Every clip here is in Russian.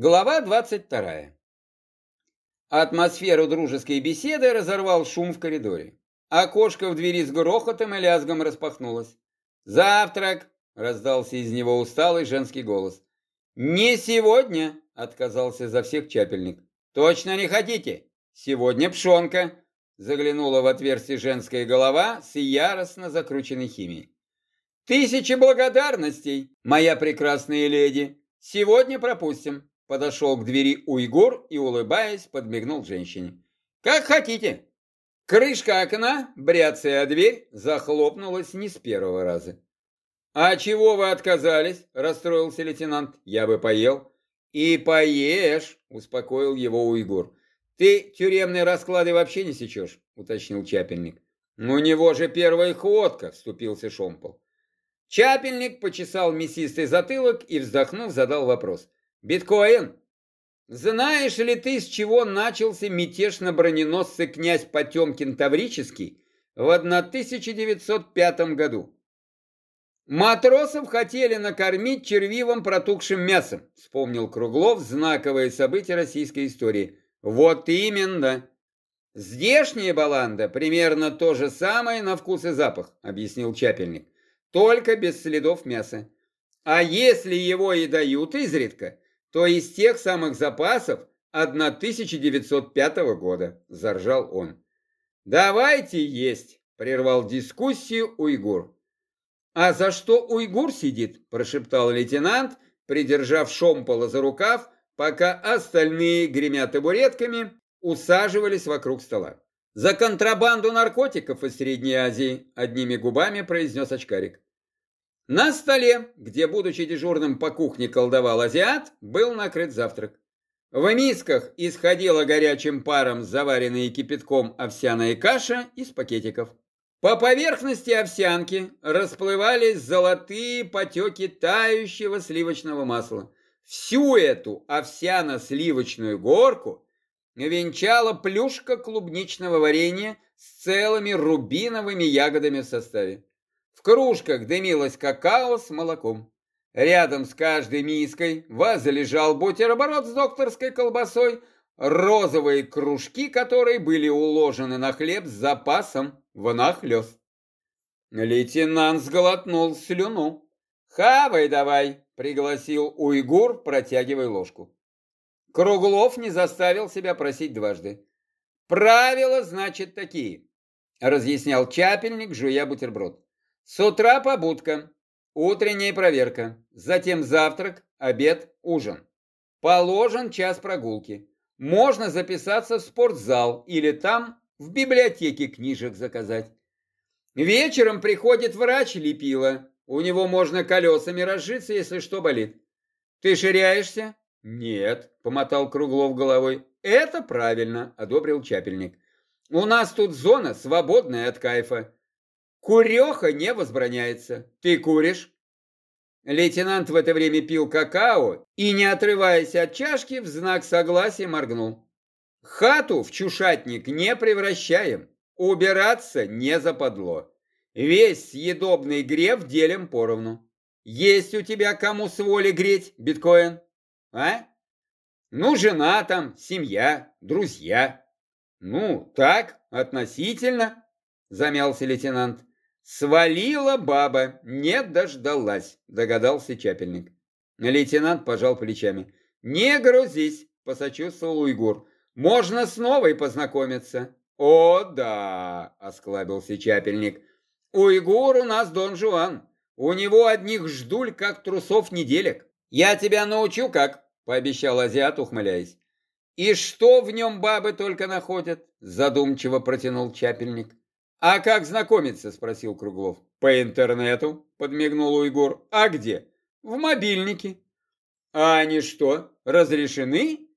Глава 22. Атмосферу дружеской беседы разорвал шум в коридоре. Окошко в двери с грохотом и лязгом распахнулось. «Завтрак!» — раздался из него усталый женский голос. «Не сегодня!» — отказался за всех чапельник. «Точно не хотите? Сегодня пшонка!» — заглянула в отверстие женская голова с яростно закрученной химией. «Тысячи благодарностей, моя прекрасная леди! Сегодня пропустим!» Подошел к двери уйгур и, улыбаясь, подмигнул женщине. «Как хотите!» Крышка окна, бряцая дверь, захлопнулась не с первого раза. «А чего вы отказались?» – расстроился лейтенант. «Я бы поел». «И поешь», – успокоил его уйгур. «Ты тюремные расклады вообще не сечешь?» – уточнил Чапельник. «У него же первая ходка», – вступился Шомпол. Чапельник почесал мясистый затылок и, вздохнув, задал вопрос. Биткоин, знаешь ли ты, с чего начался мятеж на броненосце князь Потемкин Таврический в 1905 году? Матросов хотели накормить червивым протухшим мясом, вспомнил Круглов знаковые события российской истории. Вот именно. Здешняя баланда примерно то же самое на вкус и запах, объяснил Чапельник, только без следов мяса. А если его и дают изредка, то из тех самых запасов 1905 года, заржал он. Давайте есть, прервал дискуссию уйгур. А за что уйгур сидит, прошептал лейтенант, придержав Шомпола за рукав, пока остальные, гремя табуретками, усаживались вокруг стола. «За контрабанду наркотиков из Средней Азии», — одними губами произнес очкарик. На столе, где, будучи дежурным по кухне, колдовал азиат, был накрыт завтрак. В мисках исходила горячим паром заваренная кипятком овсяная каша из пакетиков. По поверхности овсянки расплывались золотые потеки тающего сливочного масла. Всю эту овсяно-сливочную горку венчала плюшка клубничного варенья с целыми рубиновыми ягодами в составе. Кружках дымилось какао с молоком. Рядом с каждой миской ваза бутерброд с докторской колбасой, розовые кружки которые были уложены на хлеб с запасом внахлёст. Лейтенант сглотнул слюну. «Хавай давай!» — пригласил уйгур, протягивая ложку. Круглов не заставил себя просить дважды. «Правила, значит, такие», — разъяснял чапельник, жуя бутерброд. С утра побудка, утренняя проверка, затем завтрак, обед, ужин. Положен час прогулки. Можно записаться в спортзал или там в библиотеке книжек заказать. Вечером приходит врач Лепила. У него можно колесами разжиться, если что болит. Ты ширяешься? Нет, помотал Круглов головой. Это правильно, одобрил Чапельник. У нас тут зона свободная от кайфа. Куреха не возбраняется. Ты куришь? Лейтенант в это время пил какао и, не отрываясь от чашки, в знак согласия моргнул. Хату в чушатник не превращаем, убираться не западло. Весь съедобный греф делим поровну. Есть у тебя кому с воли греть биткоин? А? Ну, жена там, семья, друзья. Ну, так, относительно, замялся лейтенант. «Свалила баба, не дождалась», — догадался Чапельник. Лейтенант пожал плечами. «Не грузись», — посочувствовал Уйгур. «Можно с новой познакомиться». «О, да», — осклабился Чапельник. «Уйгур у нас Дон Жуан. У него одних ждуль, как трусов неделек. Я тебя научу как», — пообещал азиат, ухмыляясь. «И что в нем бабы только находят?» — задумчиво протянул Чапельник. «А как знакомиться?» – спросил Круглов. «По интернету», – подмигнул Уйгур. «А где?» «В мобильнике». «А они что, разрешены?»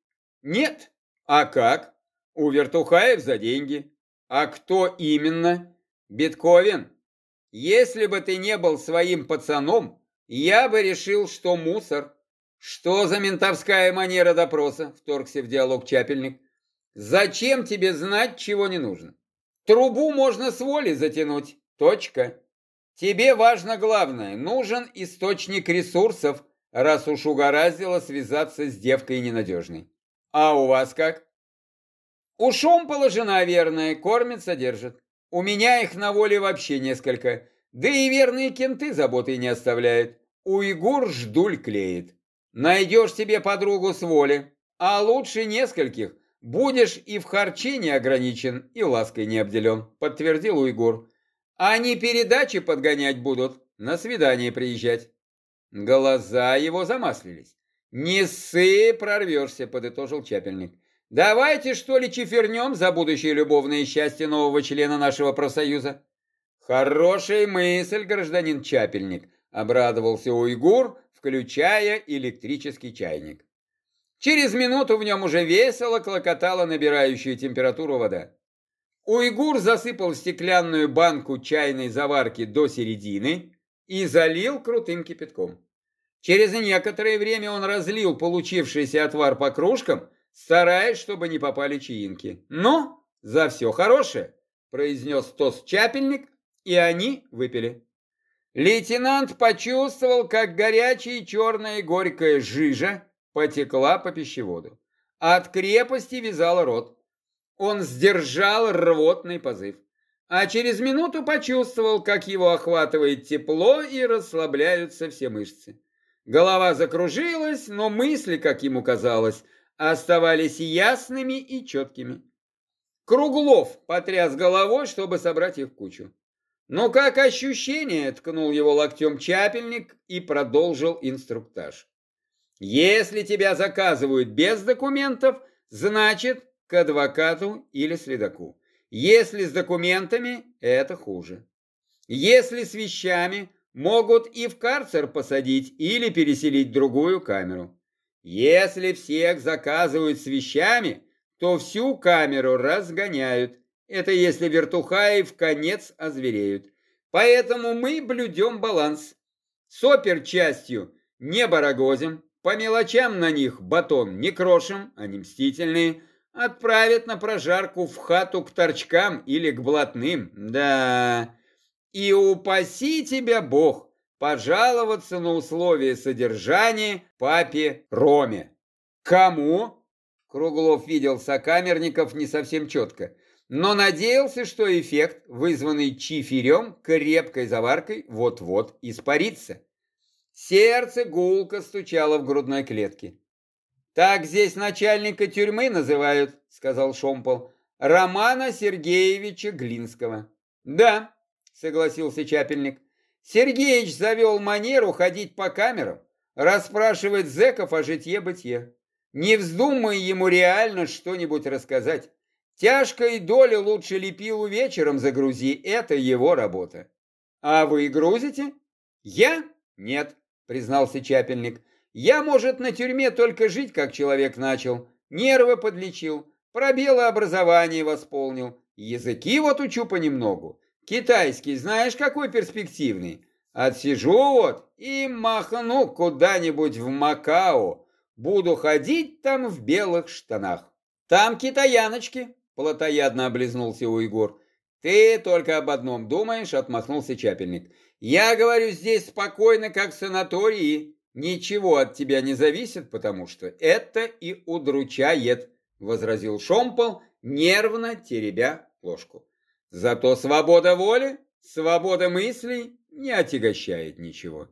«Нет». «А как?» «У вертухаев за деньги». «А кто именно?» «Бетковен». «Если бы ты не был своим пацаном, я бы решил, что мусор». «Что за ментовская манера допроса?» – вторгся в диалог Чапельник. «Зачем тебе знать, чего не нужно?» Трубу можно с воли затянуть. Точка. Тебе важно главное. Нужен источник ресурсов, раз уж угораздило связаться с девкой ненадежной. А у вас как? У Шомпола жена верная, кормит, содержит. У меня их на воле вообще несколько. Да и верные кенты заботой не оставляют. Уйгур ждуль клеит. Найдешь себе подругу с воли, а лучше нескольких. Будешь и в харче не ограничен, и лаской не обделен, подтвердил Уйгур. Они передачи подгонять будут, на свидание приезжать. Глаза его замаслились. «Не ссы, прорвешься», — подытожил Чапельник. «Давайте, что ли, чифернем за будущее любовное счастье нового члена нашего профсоюза?» «Хорошая мысль, гражданин Чапельник», — обрадовался Уйгур, включая электрический чайник. Через минуту в нем уже весело клокотала набирающая температуру вода. Уйгур засыпал стеклянную банку чайной заварки до середины и залил крутым кипятком. Через некоторое время он разлил получившийся отвар по кружкам, стараясь, чтобы не попали чаинки. «Ну, за все хорошее!» – произнес тост чапельник, и они выпили. Лейтенант почувствовал, как горячая черная горькая жижа потекла по пищеводу. От крепости вязал рот. Он сдержал рвотный позыв. А через минуту почувствовал, как его охватывает тепло и расслабляются все мышцы. Голова закружилась, но мысли, как ему казалось, оставались ясными и четкими. Круглов потряс головой, чтобы собрать их в кучу. «Ну как ощущение?» – ткнул его локтем чапельник и продолжил инструктаж. «Если тебя заказывают без документов, значит, к адвокату или следаку. Если с документами, это хуже. Если с вещами, могут и в карцер посадить или переселить в другую камеру. Если всех заказывают с вещами, то всю камеру разгоняют, это если вертухаи в конец озвереют. Поэтому мы блюдем баланс. С частью не барагозим, по мелочам на них батон не крошим, они мстительные. Отправят на прожарку в хату к торчкам или к блатным, да. И упаси тебя Бог пожаловаться на условия содержания папе Роме. Кому? Круглов видел сокамерников не совсем четко но надеялся, что эффект, вызванный чиферем, крепкой заваркой, вот-вот испарится. Сердце гулко стучало в грудной клетке. «Так здесь начальника тюрьмы называют», — сказал Шомпол, — «Романа Сергеевича Глинского». «Да», — согласился Чапельник, — «Сергеич завел манеру ходить по камерам, расспрашивать зэков о житье-бытие. Не вздумай ему реально что-нибудь рассказать. Тяжкой доли лучше лепилу вечером загрузи, это его работа. А вы грузите? Я? Нет, признался Чапельник. Я, может, на тюрьме только жить, как человек начал. Нервы подлечил, пробелы образования восполнил. Языки вот учу понемногу. Китайский, знаешь, какой перспективный. Отсижу вот и махну куда-нибудь в Макао. Буду ходить там в белых штанах. Там китаяночки, Платоядно облизнулся Уйгур. «Ты только об одном думаешь», — отмахнулся Чапельник. «Я говорю здесь спокойно, как в санатории. Ничего от тебя не зависит, потому что это и удручает», — возразил Шомпол, нервно теребя ложку. «Зато свобода воли, свобода мыслей не отягощает ничего».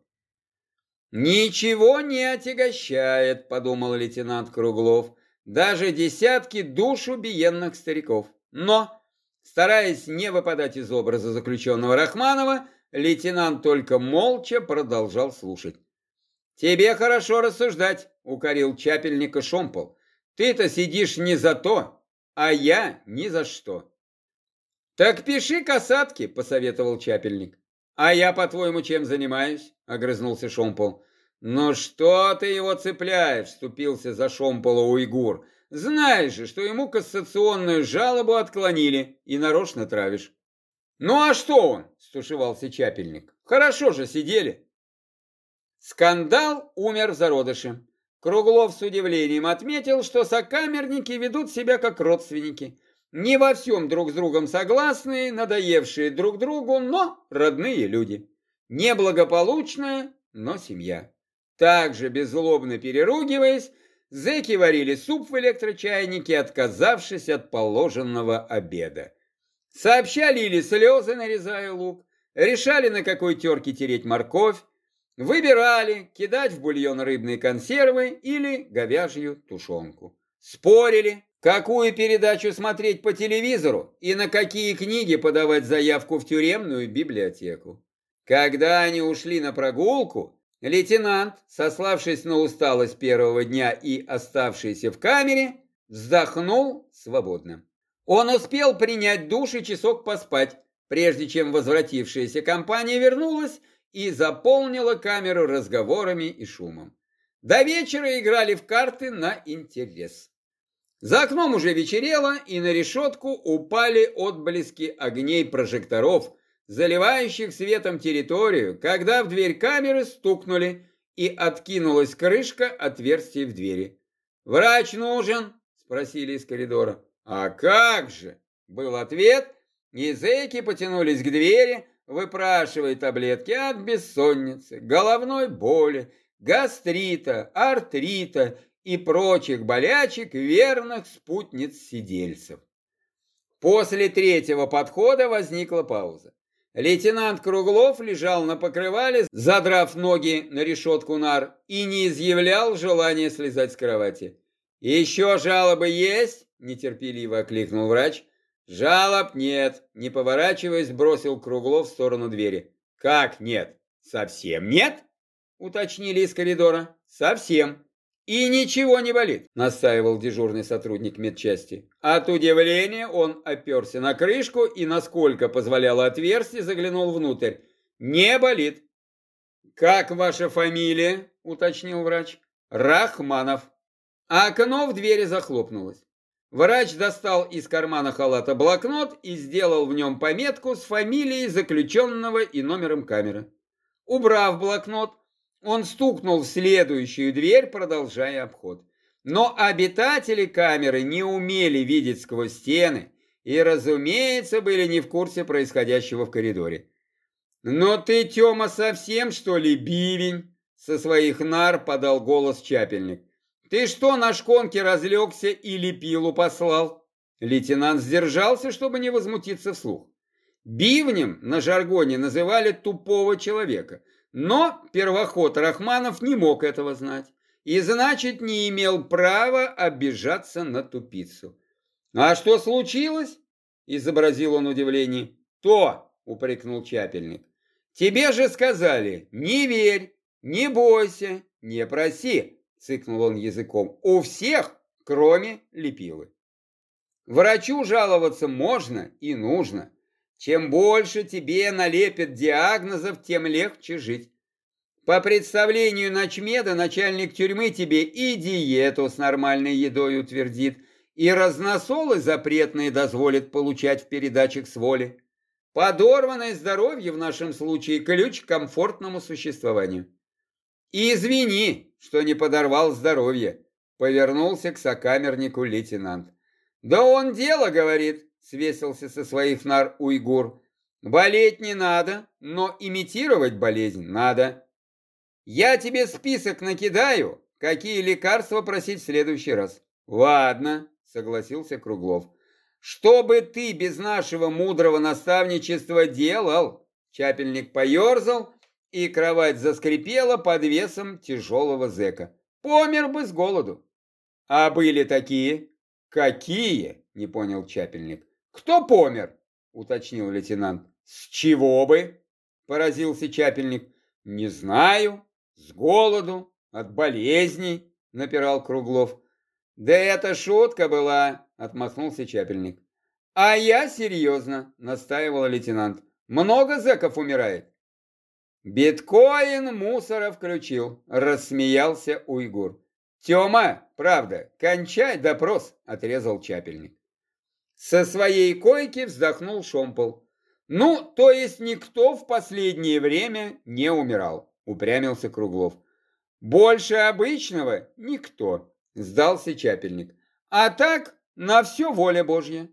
«Ничего не отягощает», — подумал лейтенант Круглов даже десятки душ убиенных стариков. Но, стараясь не выпадать из образа заключенного Рахманова, лейтенант только молча продолжал слушать. «Тебе хорошо рассуждать», — укорил чапельника Шомпол. «Ты-то сидишь не за то, а я ни за что». «Так пиши касатки», — посоветовал чапельник. «А я, по-твоему, чем занимаюсь?» — огрызнулся Шомпол. «Ну что ты его цепляешь?» – вступился за шомпола уйгур. «Знаешь же, что ему кассационную жалобу отклонили и нарочно травишь». «Ну а что он?» – стушевался Чапельник. «Хорошо же сидели». Скандал умер в зародыше. Круглов с удивлением отметил, что сокамерники ведут себя как родственники. Не во всем друг с другом согласные, надоевшие друг другу, но родные люди. Неблагополучная, но семья. Также беззлобно переругиваясь, зэки варили суп в электрочайнике, отказавшись от положенного обеда. Сообща лили слезы, нарезая лук, решали, на какой терке тереть морковь, выбирали, кидать в бульон рыбные консервы или говяжью тушенку. Спорили, какую передачу смотреть по телевизору и на какие книги подавать заявку в тюремную библиотеку. Когда они ушли на прогулку, лейтенант, сославшись на усталость первого дня и оставшийся в камере, вздохнул свободно. Он успел принять душ и часок поспать, прежде чем возвратившаяся компания вернулась и заполнила камеру разговорами и шумом. До вечера играли в карты на интерес. За окном уже вечерело, и на решетку упали отблески огней прожекторов, заливающих светом территорию, когда в дверь камеры стукнули, и откинулась крышка отверстия в двери. «Врач нужен?» – спросили из коридора. «А как же?» – был ответ, и потянулись к двери, выпрашивая таблетки от бессонницы, головной боли, гастрита, артрита и прочих болячек верных спутниц сидельцев. После третьего подхода возникла пауза. Лейтенант Круглов лежал на покрывале, задрав ноги на решетку нар, и не изъявлял желания слезать с кровати. «Еще жалобы есть?» – нетерпеливо окликнул врач. «Жалоб нет», – не поворачиваясь, бросил Круглов в сторону двери. «Как нет? Совсем нет?» – уточнили из коридора. «Совсем». «И ничего не болит», – настаивал дежурный сотрудник медчасти. От удивления он оперся на крышку и, насколько позволяло отверстие, заглянул внутрь. «Не болит». «Как ваша фамилия?» – уточнил врач. «Рахманов». Окно в двери захлопнулось. Врач достал из кармана халата блокнот и сделал в нем пометку с фамилией заключенного и номером камеры. Убрав блокнот, он стукнул в следующую дверь, продолжая обход. Но обитатели камеры не умели видеть сквозь стены и, разумеется, были не в курсе происходящего в коридоре. «Но ты, Тёма, совсем, что ли, бивень?» Со своих нар подал голос чапельник. «Ты что, на шконке разлегся или пилу послал?» Лейтенант сдержался, чтобы не возмутиться вслух. Бивнем на жаргоне называли тупого человека – но первоход Рахманов не мог этого знать и, значит, не имел права обижаться на тупицу. «А что случилось?» – изобразил он удивление. «То!» – упрекнул Чапельник. «Тебе же сказали, не верь, не бойся, не проси!» – цыкнул он языком. «У всех, кроме Лепилы. Врачу жаловаться можно и нужно, чем больше тебе налепят диагнозов, тем легче жить. По представлению Ночмеда, начальник тюрьмы тебе и диету с нормальной едой утвердит, и разносолы запретные дозволит получать в передачах с воли. Подорванное здоровье в нашем случае ключ к комфортному существованию. И извини, что не подорвал здоровье, повернулся к сокамернику лейтенант. Да он дело говорит, свесился со своих нар уйгур. Болеть не надо, но имитировать болезнь надо. Я тебе список накидаю, какие лекарства просить в следующий раз. Ладно, согласился Круглов. Что бы ты без нашего мудрого наставничества делал? Чапельник поерзал, и кровать заскрипела под весом тяжелого зэка. Помер бы с голоду. А были такие? Какие? Не понял Чапельник. «Кто помер?» — уточнил лейтенант. «С чего бы?» — поразился Чапельник. «Не знаю. С голоду, от болезней», — напирал Круглов. «Да это шутка была», — отмахнулся Чапельник. «А я серьезно», — настаивал лейтенант. «Много зэков умирает». «Биткоин мусора включил», — рассмеялся уйгур. «Тема, правда, кончай допрос», — отрезал Чапельник. Со своей койки вздохнул Шомпол. Ну, то есть никто в последнее время не умирал, упрямился Круглов. Больше обычного никто, сдался Чапельник. А так, на все воля Божья.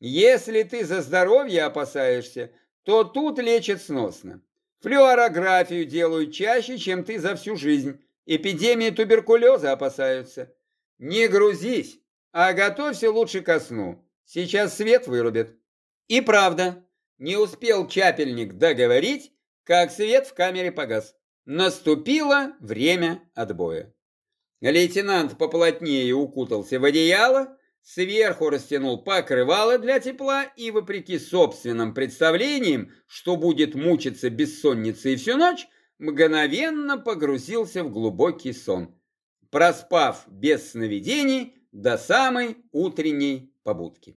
Если ты за здоровье опасаешься, то тут лечат сносно. Флюорографию делают чаще, чем ты за всю жизнь Эпидемии туберкулеза опасаются. Не грузись, а готовься лучше ко сну. Сейчас свет вырубят. И правда, не успел чапельник договорить, как свет в камере погас. Наступило время отбоя. Лейтенант поплотнее укутался в одеяло, сверху растянул покрывало для тепла и, вопреки собственным представлениям, что будет мучиться бессонницей всю ночь, мгновенно погрузился в глубокий сон, проспав без сновидений до самой утренней побудки.